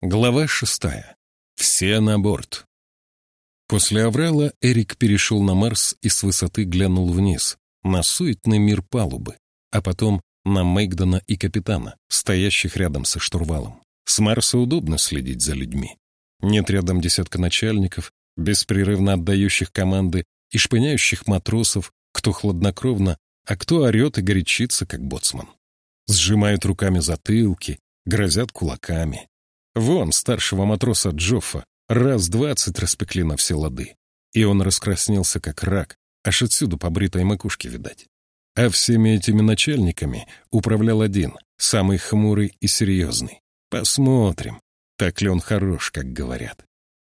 Глава шестая. Все на борт. После Аврала Эрик перешел на Марс и с высоты глянул вниз, на суетный мир палубы, а потом на Мейгдона и капитана, стоящих рядом со штурвалом. С Марса удобно следить за людьми. Нет рядом десятка начальников, беспрерывно отдающих команды и шпыняющих матросов, кто хладнокровно, а кто орет и горячится, как боцман. Сжимают руками затылки, грозят кулаками. Вон старшего матроса Джоффа раз двадцать распекли на все лады. И он раскраснелся, как рак, аж отсюда по бритой макушке видать. А всеми этими начальниками управлял один, самый хмурый и серьезный. Посмотрим, так ли он хорош, как говорят.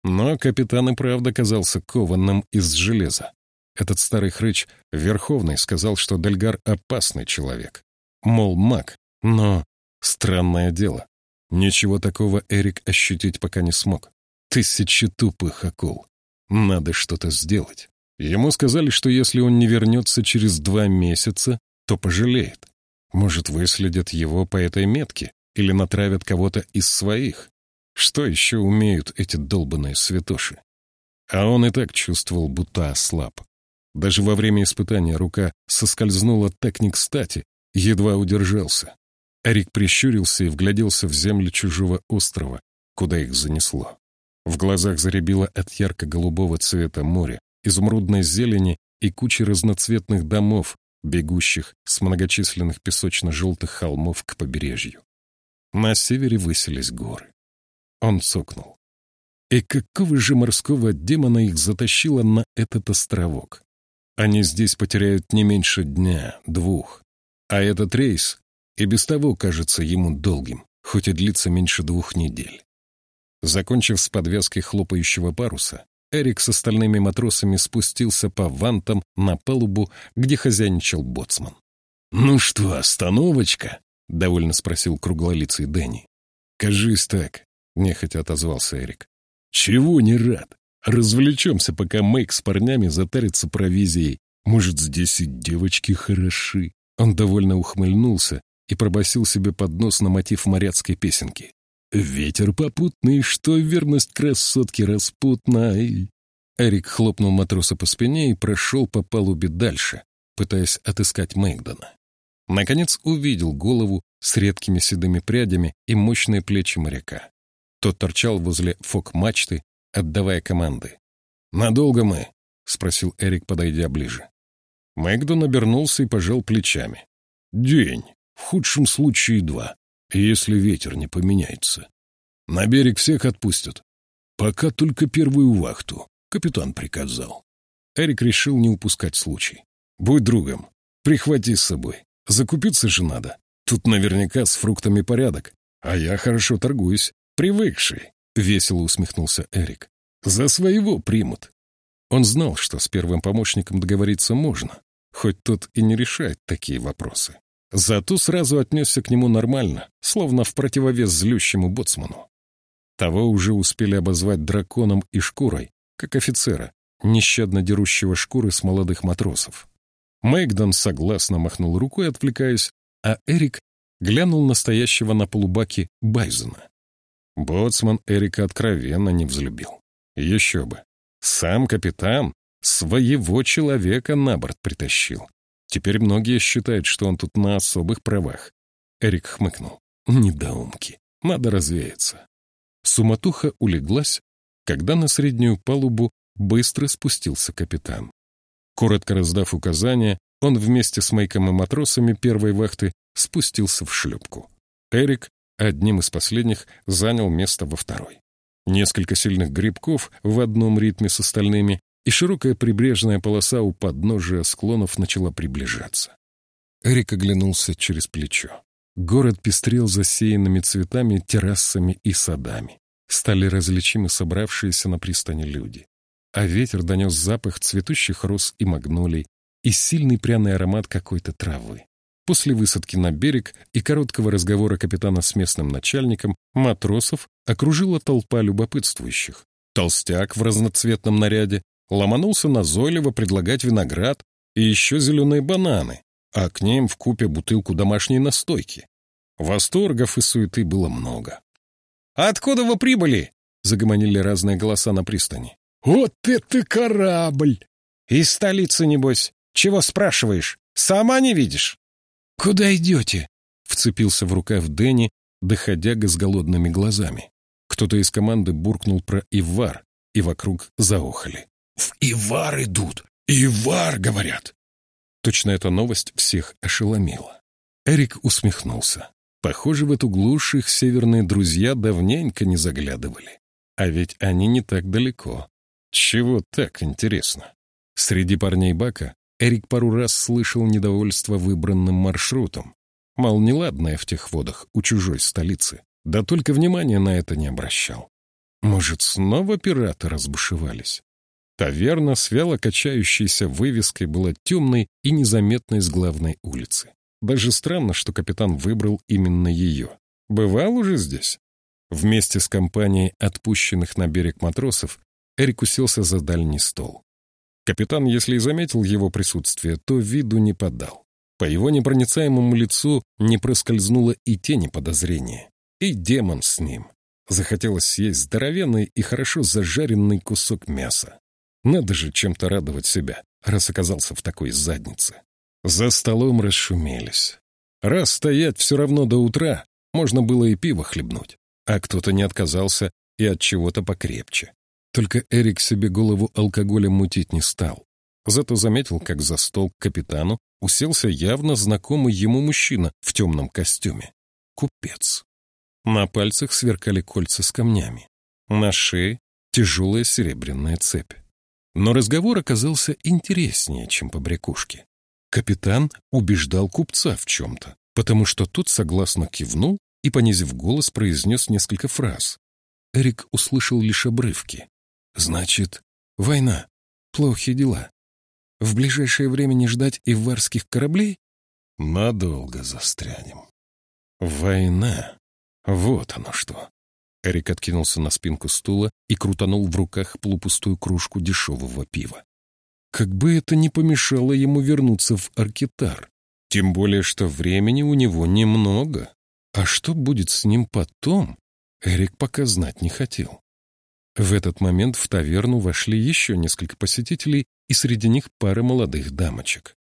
Но капитан и правда казался кованным из железа. Этот старый хрыч, Верховный, сказал, что Дельгар — опасный человек. Мол, маг, но странное дело. Ничего такого Эрик ощутить пока не смог. Тысячи тупых акул. Надо что-то сделать. Ему сказали, что если он не вернется через два месяца, то пожалеет. Может, выследят его по этой метке или натравят кого-то из своих. Что еще умеют эти долбанные святоши? А он и так чувствовал, будто ослаб. Даже во время испытания рука соскользнула так не кстати, едва удержался. Эрик прищурился и вгляделся в землю чужого острова, куда их занесло. В глазах заребило от ярко-голубого цвета моря, изумрудной зелени и кучи разноцветных домов, бегущих с многочисленных песочно-желтых холмов к побережью. На севере высились горы. Он цокнул. И какого же морского демона их затащило на этот островок? Они здесь потеряют не меньше дня, двух. А этот рейс и без того кажется ему долгим, хоть и длится меньше двух недель. Закончив с подвязкой хлопающего паруса, Эрик с остальными матросами спустился по вантам на палубу, где хозяйничал боцман. «Ну что, остановочка?» — довольно спросил круглолицый Дэнни. «Кажись так», — нехотя отозвался Эрик. «Чего не рад? Развлечемся, пока Мэйк с парнями затарится провизией. Может, здесь и девочки хороши?» Он довольно ухмыльнулся и пробасил себе под нос на мотив моряцкой песенки. «Ветер попутный, что верность красотки распутной». Эрик хлопнул матроса по спине и прошел по палубе дальше, пытаясь отыскать Мэйгдона. Наконец увидел голову с редкими седыми прядями и мощные плечи моряка. Тот торчал возле фок-мачты, отдавая команды. «Надолго мы?» — спросил Эрик, подойдя ближе. Мэгдон обернулся и пожал плечами. «День. В худшем случае два, если ветер не поменяется. На берег всех отпустят. Пока только первую вахту. Капитан приказал. Эрик решил не упускать случай. Будь другом. Прихвати с собой. Закупиться же надо. Тут наверняка с фруктами порядок. А я хорошо торгуюсь. Привыкший. Весело усмехнулся Эрик. За своего примут. Он знал, что с первым помощником договориться можно, хоть тот и не решает такие вопросы. Зато сразу отнесся к нему нормально, словно в противовес злющему боцману. Того уже успели обозвать драконом и шкурой, как офицера, нещадно дерущего шкуры с молодых матросов. Мэгдон согласно махнул рукой, отвлекаясь, а Эрик глянул настоящего на полубаке Байзена. Боцман Эрика откровенно не взлюбил. Еще бы. Сам капитан своего человека на борт притащил. Теперь многие считают, что он тут на особых правах. Эрик хмыкнул. Недоумки. Надо развеяться. Суматуха улеглась, когда на среднюю палубу быстро спустился капитан. Коротко раздав указания, он вместе с Майком и матросами первой вахты спустился в шлюпку. Эрик, одним из последних, занял место во второй. Несколько сильных грибков в одном ритме с остальными и широкая прибрежная полоса у подножия склонов начала приближаться. Эрик оглянулся через плечо. Город пестрел засеянными цветами, террасами и садами. Стали различимы собравшиеся на пристани люди. А ветер донес запах цветущих роз и магнолий и сильный пряный аромат какой-то травы. После высадки на берег и короткого разговора капитана с местным начальником матросов окружила толпа любопытствующих. Толстяк в разноцветном наряде ломанулся назойливо предлагать виноград и еще зеленые бананы, а к ним в купе бутылку домашней настойки. Восторгов и суеты было много. откуда вы прибыли?» — загомонили разные голоса на пристани. «Вот это корабль!» «Из столицы, небось. Чего спрашиваешь? Сама не видишь?» «Куда идете?» — вцепился в рукав Дэнни, доходяга с голодными глазами. Кто-то из команды буркнул про Ивар, и вокруг заохали. «В Ивар идут! Ивар, говорят!» Точно эта новость всех ошеломила. Эрик усмехнулся. Похоже, в эту глушь их северные друзья давненько не заглядывали. А ведь они не так далеко. Чего так интересно? Среди парней Бака Эрик пару раз слышал недовольство выбранным маршрутом. Мол, неладное в тех водах у чужой столицы. Да только внимания на это не обращал. Может, снова пираты разбушевались? Таверна с вяло качающейся вывеской была темной и незаметной с главной улицы. Даже странно, что капитан выбрал именно ее. Бывал уже здесь? Вместе с компанией отпущенных на берег матросов Эрик уселся за дальний стол. Капитан, если и заметил его присутствие, то виду не подал. По его непроницаемому лицу не проскользнуло и тени подозрения. И демон с ним. Захотелось съесть здоровенный и хорошо зажаренный кусок мяса. Надо же чем-то радовать себя, раз оказался в такой заднице. За столом расшумелись. Раз стоять все равно до утра, можно было и пиво хлебнуть. А кто-то не отказался и от чего-то покрепче. Только Эрик себе голову алкоголем мутить не стал. Зато заметил, как за стол к капитану уселся явно знакомый ему мужчина в темном костюме. Купец. На пальцах сверкали кольца с камнями. На шее тяжелая серебряная цепь. Но разговор оказался интереснее, чем по брякушке. Капитан убеждал купца в чем-то, потому что тот согласно кивнул и, понизив голос, произнес несколько фраз. Эрик услышал лишь обрывки. «Значит, война. Плохие дела. В ближайшее время не ждать иварских кораблей? Надолго застрянем. Война. Вот оно что. Эрик откинулся на спинку стула и крутанул в руках полупустую кружку дешевого пива. Как бы это ни помешало ему вернуться в Аркитар. Тем более, что времени у него немного. А что будет с ним потом, Эрик пока знать не хотел. В этот момент в таверну вошли еще несколько посетителей, и среди них пара молодых дамочек.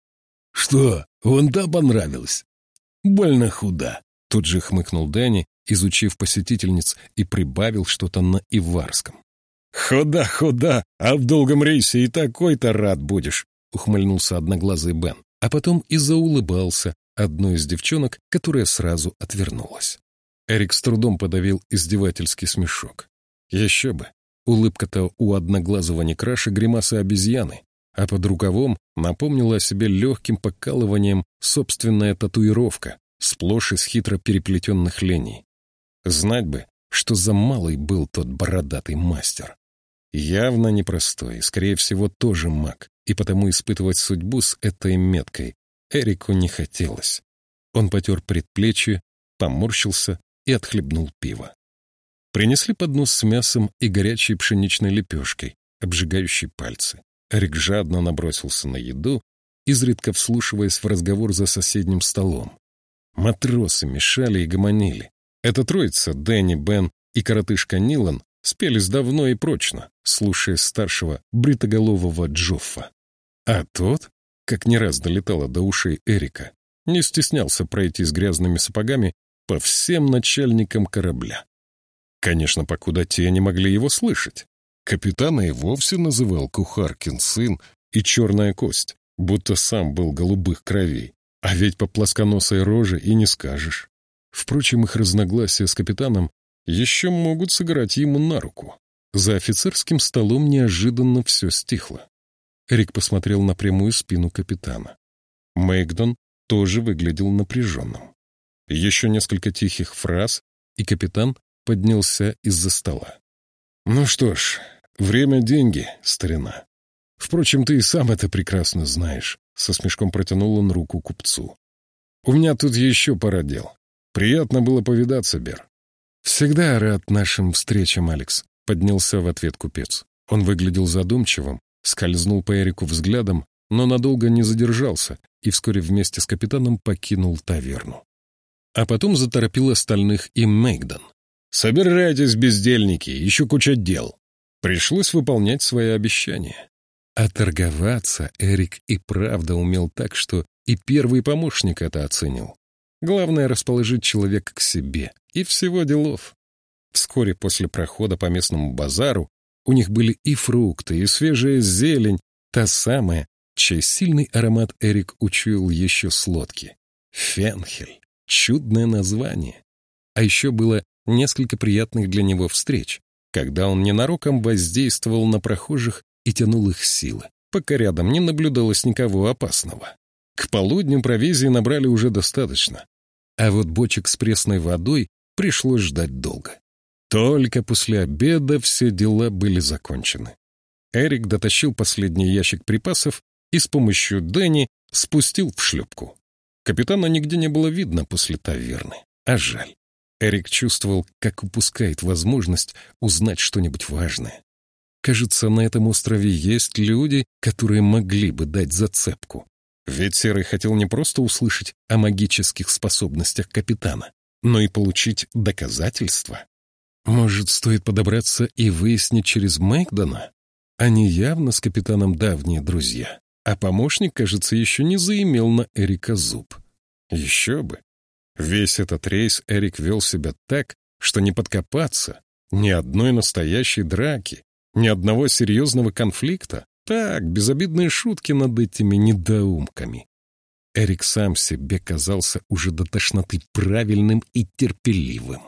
«Что, вон та понравилась? Больно худа!» Тут же хмыкнул Дани, изучив посетительниц, и прибавил что-то на иварском. «Худа, худа, а в долгом рейсе и такой-то рад будешь!» — ухмыльнулся одноглазый Бен, а потом и заулыбался одной из девчонок, которая сразу отвернулась. Эрик с трудом подавил издевательский смешок. Еще бы, улыбка-то у одноглазого не краше гримасы обезьяны, а под рукавом напомнила о себе легким покалыванием собственная татуировка, сплошь из хитро переплетенных линий. Знать бы, что за малый был тот бородатый мастер. Явно непростой, скорее всего, тоже маг, и потому испытывать судьбу с этой меткой Эрику не хотелось. Он потер предплечье, поморщился и отхлебнул пиво. Принесли поднос с мясом и горячей пшеничной лепешкой, обжигающей пальцы. Эрик жадно набросился на еду, изредка вслушиваясь в разговор за соседним столом. Матросы мешали и гомонили. Эта троица, Дэнни, Бен и коротышка Нилан, спелись давно и прочно, слушая старшего бритоголового Джоффа. А тот, как не раз долетало до ушей Эрика, не стеснялся пройти с грязными сапогами по всем начальникам корабля. Конечно, покуда те не могли его слышать. Капитана и вовсе называл Кухаркин сын и черная кость, будто сам был голубых кровей. А ведь по плосконосой роже и не скажешь. Впрочем, их разногласия с капитаном еще могут сыграть ему на руку. За офицерским столом неожиданно все стихло. Эрик посмотрел на прямую спину капитана. Мэйгдон тоже выглядел напряженным. Еще несколько тихих фраз, и капитан поднялся из-за стола. «Ну что ж, время — деньги, старина. Впрочем, ты и сам это прекрасно знаешь», — со смешком протянул он руку купцу. «У меня тут еще пара дел. Приятно было повидаться, Бер». «Всегда рад нашим встречам, Алекс», — поднялся в ответ купец. Он выглядел задумчивым, скользнул по Эрику взглядом, но надолго не задержался и вскоре вместе с капитаном покинул таверну. А потом заторопил остальных и Мейгдон. Собирайтесь, бездельники, еще куча дел. Пришлось выполнять свои обещания. А торговаться Эрик и правда умел так, что и первый помощник это оценил. Главное — расположить человека к себе, и всего делов. Вскоре после прохода по местному базару у них были и фрукты, и свежая зелень, та самая, чей сильный аромат Эрик учуял еще с лодки. Фенхель. Чудное название. А еще было несколько приятных для него встреч, когда он ненароком воздействовал на прохожих и тянул их силы, пока рядом не наблюдалось никого опасного. К полудню провизии набрали уже достаточно, а вот бочек с пресной водой пришлось ждать долго. Только после обеда все дела были закончены. Эрик дотащил последний ящик припасов и с помощью Дэнни спустил в шлюпку. Капитана нигде не было видно после таверны, а жаль. Эрик чувствовал, как упускает возможность узнать что-нибудь важное. Кажется, на этом острове есть люди, которые могли бы дать зацепку. Ведь Серый хотел не просто услышать о магических способностях капитана, но и получить доказательства. Может, стоит подобраться и выяснить через Мэйкдона? Они явно с капитаном давние друзья, а помощник, кажется, еще не заимел на Эрика зуб. Еще бы. Весь этот рейс Эрик вел себя так, что не подкопаться, ни одной настоящей драки, ни одного серьезного конфликта. Так, безобидные шутки над этими недоумками. Эрик сам себе казался уже до тошноты правильным и терпеливым.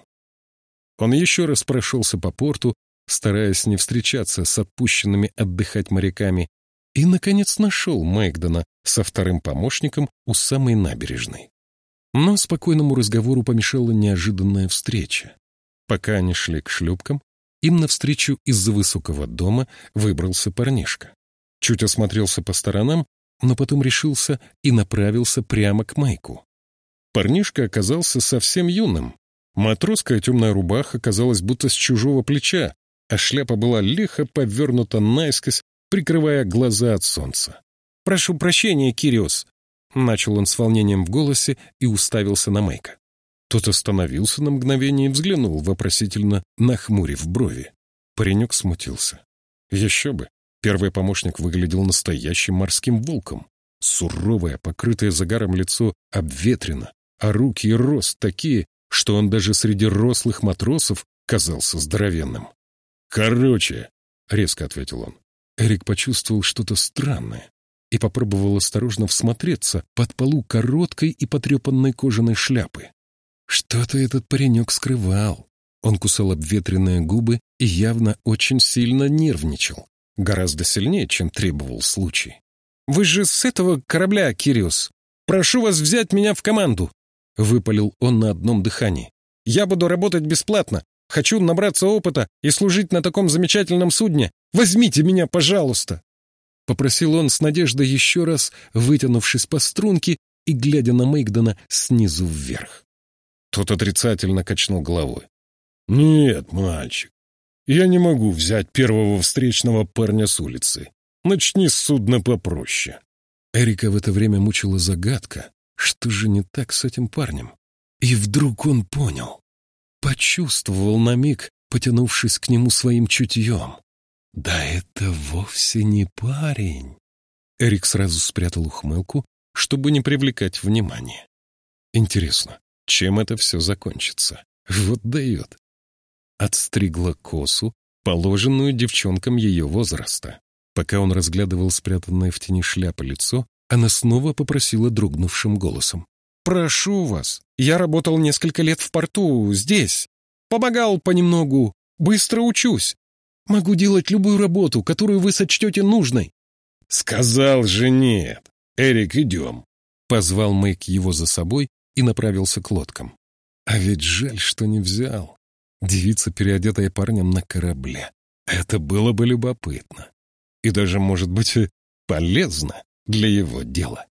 Он еще раз прошелся по порту, стараясь не встречаться с отпущенными отдыхать моряками, и, наконец, нашел Мэгдона со вторым помощником у самой набережной. Но спокойному разговору помешала неожиданная встреча. Пока они шли к шлюпкам, им навстречу из-за высокого дома выбрался парнишка. Чуть осмотрелся по сторонам, но потом решился и направился прямо к Майку. Парнишка оказался совсем юным. Матросская темная рубаха казалась будто с чужого плеча, а шляпа была лихо повернута наискось, прикрывая глаза от солнца. «Прошу прощения, Кириос», Начал он с волнением в голосе и уставился на Майка. Тот остановился на мгновение и взглянул, вопросительно нахмурив брови. Паренек смутился. Еще бы. Первый помощник выглядел настоящим морским волком. Суровое, покрытое загаром лицо обветрено, а руки и рост такие, что он даже среди рослых матросов казался здоровенным. «Короче», — резко ответил он. Эрик почувствовал что-то странное и попробовал осторожно всмотреться под полу короткой и потрепанной кожаной шляпы. Что-то этот паренек скрывал. Он кусал обветренные губы и явно очень сильно нервничал. Гораздо сильнее, чем требовал случай. «Вы же с этого корабля, Кириус! Прошу вас взять меня в команду!» Выпалил он на одном дыхании. «Я буду работать бесплатно. Хочу набраться опыта и служить на таком замечательном судне. Возьмите меня, пожалуйста!» — попросил он с надеждой еще раз, вытянувшись по струнке и глядя на Мейгдона снизу вверх. Тот отрицательно качнул головой. «Нет, мальчик, я не могу взять первого встречного парня с улицы. Начни с судна попроще». Эрика в это время мучила загадка, что же не так с этим парнем. И вдруг он понял. Почувствовал на миг, потянувшись к нему своим чутьем. «Да это вовсе не парень!» Эрик сразу спрятал ухмылку, чтобы не привлекать внимания. «Интересно, чем это все закончится? Вот дает!» Отстригла косу, положенную девчонкам ее возраста. Пока он разглядывал спрятанное в тени шляпы лицо, она снова попросила дрогнувшим голосом. «Прошу вас, я работал несколько лет в порту, здесь. Помогал понемногу, быстро учусь. Могу делать любую работу, которую вы сочтете нужной. Сказал же нет. Эрик, идем. Позвал Мэйк его за собой и направился к лодкам. А ведь жаль, что не взял. Девица, переодетая парнем на корабле. Это было бы любопытно. И даже, может быть, полезно для его дела.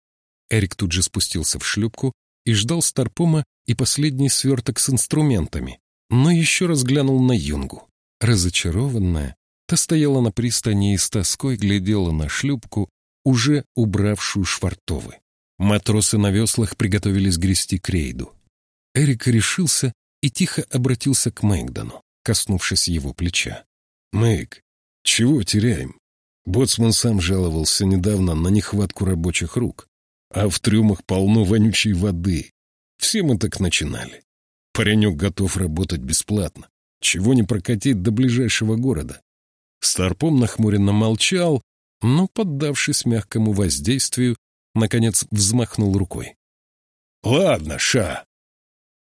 Эрик тут же спустился в шлюпку и ждал Старпома и последний сверток с инструментами, но еще раз глянул на Юнгу. Разочарованная, та стояла на пристани и с тоской глядела на шлюпку, уже убравшую швартовы. Матросы на веслах приготовились грести к рейду. Эрик решился и тихо обратился к Мэгдону, коснувшись его плеча. «Мэг, чего теряем? Боцман сам жаловался недавно на нехватку рабочих рук, а в трюмах полно вонючей воды. Все мы так начинали. Паренек готов работать бесплатно. Чего не прокатить до ближайшего города?» Старпом нахмуренно молчал, но, поддавшись мягкому воздействию, наконец взмахнул рукой. «Ладно, Ша.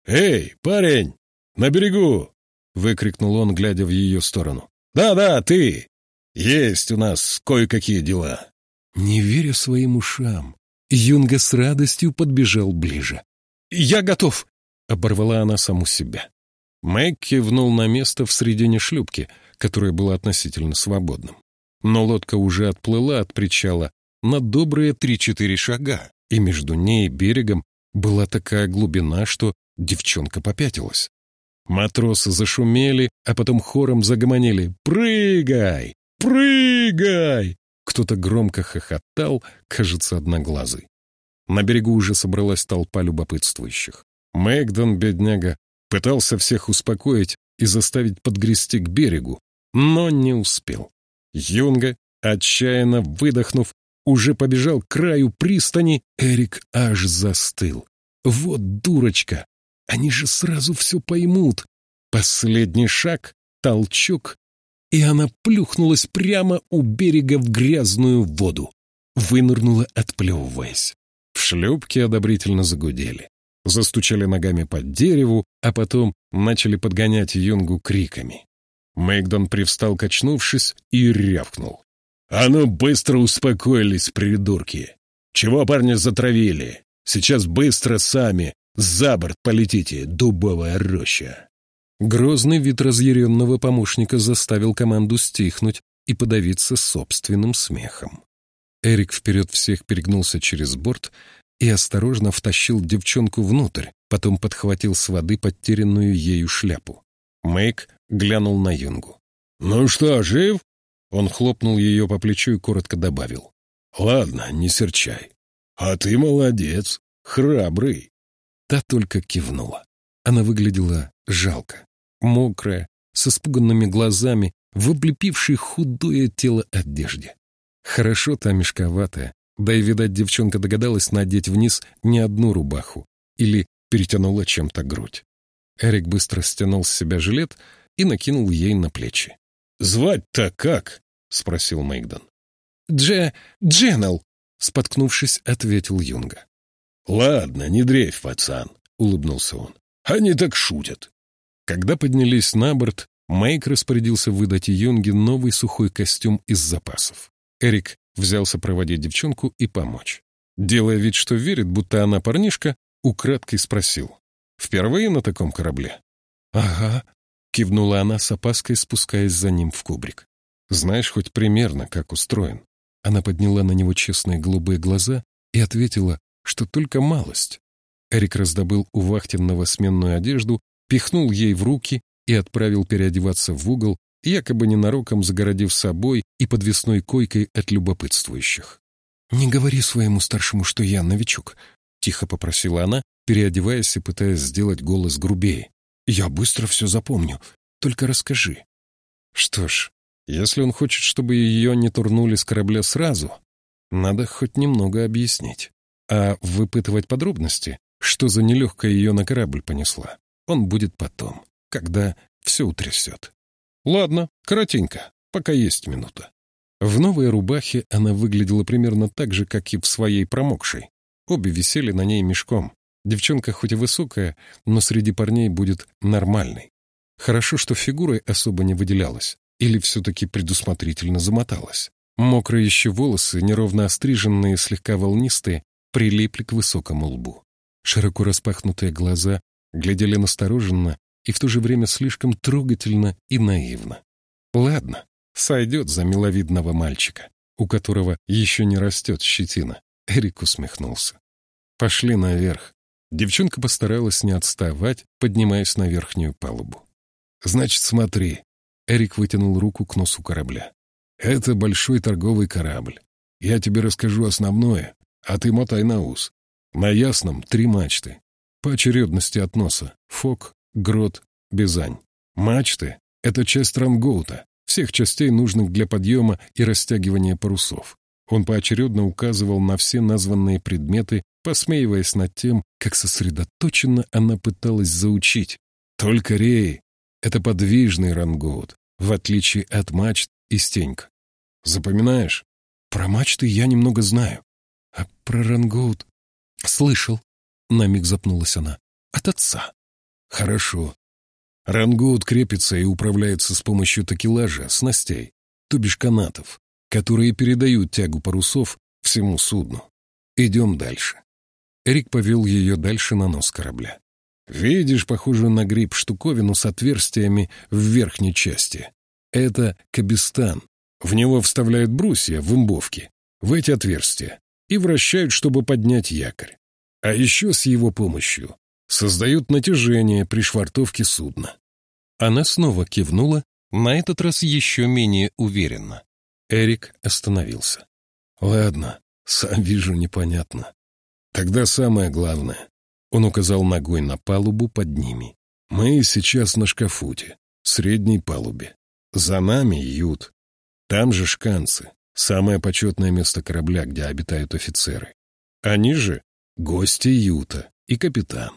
Эй, парень, на берегу!» — выкрикнул он, глядя в ее сторону. «Да-да, ты! Есть у нас кое-какие дела!» Не веря своим ушам, Юнга с радостью подбежал ближе. «Я готов!» — оборвала она саму себя. Мэг кивнул на место в середине шлюпки, которое было относительно свободным. Но лодка уже отплыла от причала на добрые три-четыре шага, и между ней и берегом была такая глубина, что девчонка попятилась. Матросы зашумели, а потом хором загомонили «Прыгай! Прыгай!» Кто-то громко хохотал, кажется, одноглазый. На берегу уже собралась толпа любопытствующих. Мэгдон, бедняга, пытался всех успокоить и заставить подгрести к берегу, но не успел. Юнга, отчаянно выдохнув, уже побежал к краю пристани, Эрик аж застыл. Вот дурочка! Они же сразу все поймут. Последний шаг, толчок, и она плюхнулась прямо у берега в грязную воду. Вынырнула, отплевываясь. В шлюпке одобрительно загудели. Застучали ногами под дереву, а потом начали подгонять Юнгу криками. Мэгдон привстал, качнувшись, и рявкнул. «А ну, быстро успокоились, придурки! Чего парня затравили? Сейчас быстро сами за борт полетите, дубовая роща!» Грозный вид разъяренного помощника заставил команду стихнуть и подавиться собственным смехом. Эрик вперед всех перегнулся через борт и осторожно втащил девчонку внутрь, потом подхватил с воды потерянную ею шляпу. Мэйк глянул на Юнгу. «Ну что, жив?» Он хлопнул ее по плечу и коротко добавил. «Ладно, не серчай. А ты молодец, храбрый». Та только кивнула. Она выглядела жалко, мокрая, с испуганными глазами, в облепившей худое тело одежде. Хорошо та мешковатая, да и, видать, девчонка догадалась надеть вниз не одну рубаху или перетянула чем-то грудь. Эрик быстро стянул с себя жилет и накинул ей на плечи. «Звать-то как?» — спросил Мэйгдон. «Дже... Дженнел!» — споткнувшись, ответил Юнга. «Ладно, не дрейфь, пацан», — улыбнулся он. «Они так шутят». Когда поднялись на борт, Майк распорядился выдать Юнге новый сухой костюм из запасов. Эрик взялся проводить девчонку и помочь. Делая вид, что верит, будто она парнишка, украдкой спросил. «Впервые на таком корабле?» «Ага», — кивнула она с опаской, спускаясь за ним в кубрик. «Знаешь хоть примерно, как устроен?» Она подняла на него честные голубые глаза и ответила, что только малость. Эрик раздобыл у вахтенного сменную одежду, пихнул ей в руки и отправил переодеваться в угол, якобы ненароком загородив собой и подвесной койкой от любопытствующих. «Не говори своему старшему, что я новичок», — тихо попросила она, переодеваясь и пытаясь сделать голос грубее. «Я быстро все запомню, только расскажи». Что ж, если он хочет, чтобы ее не турнули с корабля сразу, надо хоть немного объяснить. А выпытывать подробности, что за нелегкая ее на корабль понесла, он будет потом, когда все утрясет. Ладно, коротенько, пока есть минута. В новой рубахе она выглядела примерно так же, как и в своей промокшей. Обе висели на ней мешком. Девчонка хоть и высокая, но среди парней будет нормальной. Хорошо, что фигурой особо не выделялась, или все-таки предусмотрительно замоталась. Мокрые еще волосы, неровно остриженные, слегка волнистые, прилипли к высокому лбу. Широко распахнутые глаза глядели настороженно и в то же время слишком трогательно и наивно. Ладно, сойдет за миловидного мальчика, у которого еще не растет щетина. Эрик усмехнулся. Пошли наверх. Девчонка постаралась не отставать, поднимаясь на верхнюю палубу. «Значит, смотри». Эрик вытянул руку к носу корабля. «Это большой торговый корабль. Я тебе расскажу основное, а ты мотай на ус. На ясном три мачты. По очередности от носа — фок, грот, бизань. Мачты — это часть рангоута, всех частей, нужных для подъема и растягивания парусов. Он поочередно указывал на все названные предметы, посмеиваясь над тем, как сосредоточенно она пыталась заучить. Только реи — это подвижный рангоут, в отличие от мачт и стеньк. Запоминаешь? Про мачты я немного знаю. А про рангоут... Слышал. На миг запнулась она. От отца. Хорошо. Рангоут крепится и управляется с помощью такелажа, снастей, то бишь канатов, которые передают тягу парусов всему судну. Идем дальше. Эрик повел ее дальше на нос корабля. Видишь похожую на гриб штуковину с отверстиями в верхней части. Это кабистан. В него вставляют брусья в имбовки, в эти отверстия, и вращают, чтобы поднять якорь. А еще с его помощью создают натяжение при швартовке судна. Она снова кивнула, на этот раз еще менее уверенно. Эрик остановился. «Ладно, сам вижу, непонятно. Тогда самое главное». Он указал ногой на палубу под ними. «Мы сейчас на шкафуте, средней палубе. За нами ют. Там же шканцы, самое почетное место корабля, где обитают офицеры. Они же гости юта и капитан.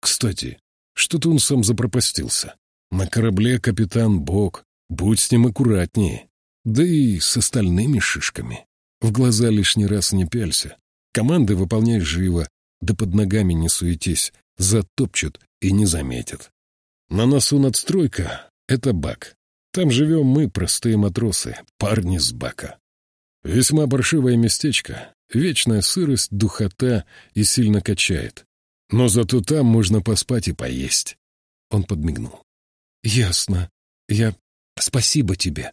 Кстати, что-то он сам запропастился. На корабле капитан Бог, будь с ним аккуратнее. Да и с остальными шишками. В глаза лишний раз не пялься. Команды выполняй живо, да под ногами не суетись, затопчут и не заметят. На носу надстройка — это бак. Там живем мы, простые матросы, парни с бака. Весьма паршивое местечко, вечная сырость, духота и сильно качает. Но зато там можно поспать и поесть. Он подмигнул. «Ясно. Я... Спасибо тебе».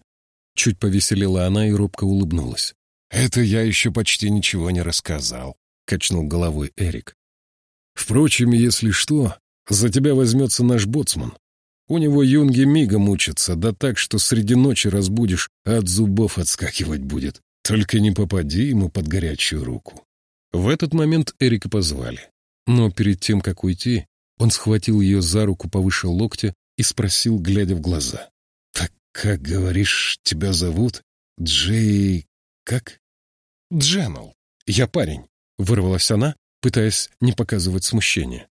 Чуть повеселила она и робко улыбнулась. «Это я еще почти ничего не рассказал», — качнул головой Эрик. «Впрочем, если что, за тебя возьмется наш боцман. У него юнги мигом учатся, да так, что среди ночи разбудишь, а от зубов отскакивать будет. Только не попади ему под горячую руку». В этот момент Эрика позвали. Но перед тем, как уйти, он схватил ее за руку повыше локтя и спросил, глядя в глаза. «Так как, говоришь, тебя зовут? Джей... как?» «Дженнел. Я парень», — вырвалась она, пытаясь не показывать смущения.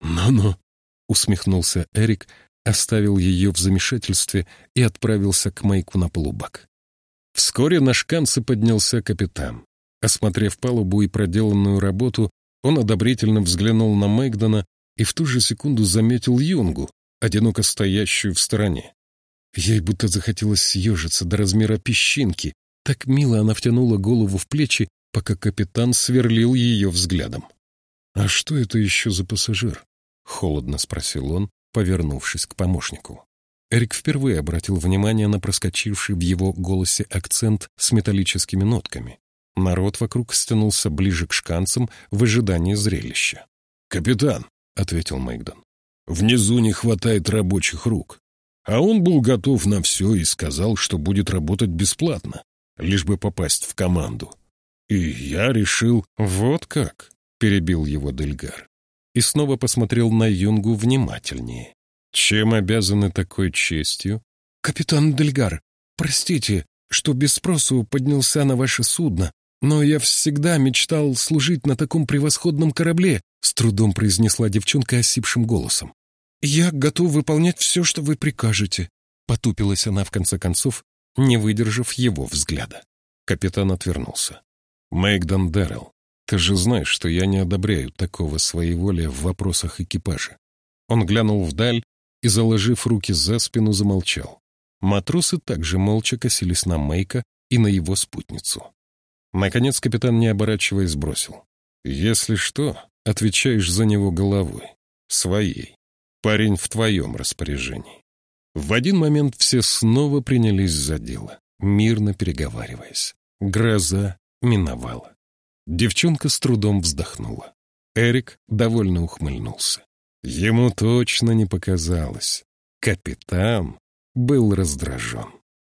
«Ну-ну», — усмехнулся Эрик, оставил ее в замешательстве и отправился к Майку на полубак. Вскоре на шканце поднялся капитан. Осмотрев палубу и проделанную работу, он одобрительно взглянул на Мэгдона и в ту же секунду заметил Юнгу, одиноко стоящую в стороне. Ей будто захотелось съежиться до размера песчинки. Так мило она втянула голову в плечи, пока капитан сверлил ее взглядом. «А что это еще за пассажир?» — холодно спросил он, повернувшись к помощнику. Эрик впервые обратил внимание на проскочивший в его голосе акцент с металлическими нотками. Народ вокруг стянулся ближе к шканцам в ожидании зрелища. «Капитан», — ответил Мэгдон, — «внизу не хватает рабочих рук. А он был готов на все и сказал, что будет работать бесплатно, лишь бы попасть в команду. И я решил...» «Вот как?» — перебил его Дельгар. И снова посмотрел на Юнгу внимательнее. «Чем обязаны такой честью?» «Капитан Дельгар, простите, что без спросу поднялся на ваше судно, «Но я всегда мечтал служить на таком превосходном корабле», с трудом произнесла девчонка осипшим голосом. «Я готов выполнять все, что вы прикажете», потупилась она в конце концов, не выдержав его взгляда. Капитан отвернулся. «Мэйкдон Дэррелл, ты же знаешь, что я не одобряю такого своеволия в вопросах экипажа». Он глянул вдаль и, заложив руки за спину, замолчал. Матросы также молча косились на Мэйка и на его спутницу. Наконец капитан, не оборачиваясь, бросил. «Если что, отвечаешь за него головой. Своей. Парень в твоем распоряжении». В один момент все снова принялись за дело, мирно переговариваясь. Гроза миновала. Девчонка с трудом вздохнула. Эрик довольно ухмыльнулся. Ему точно не показалось. Капитан был раздражен.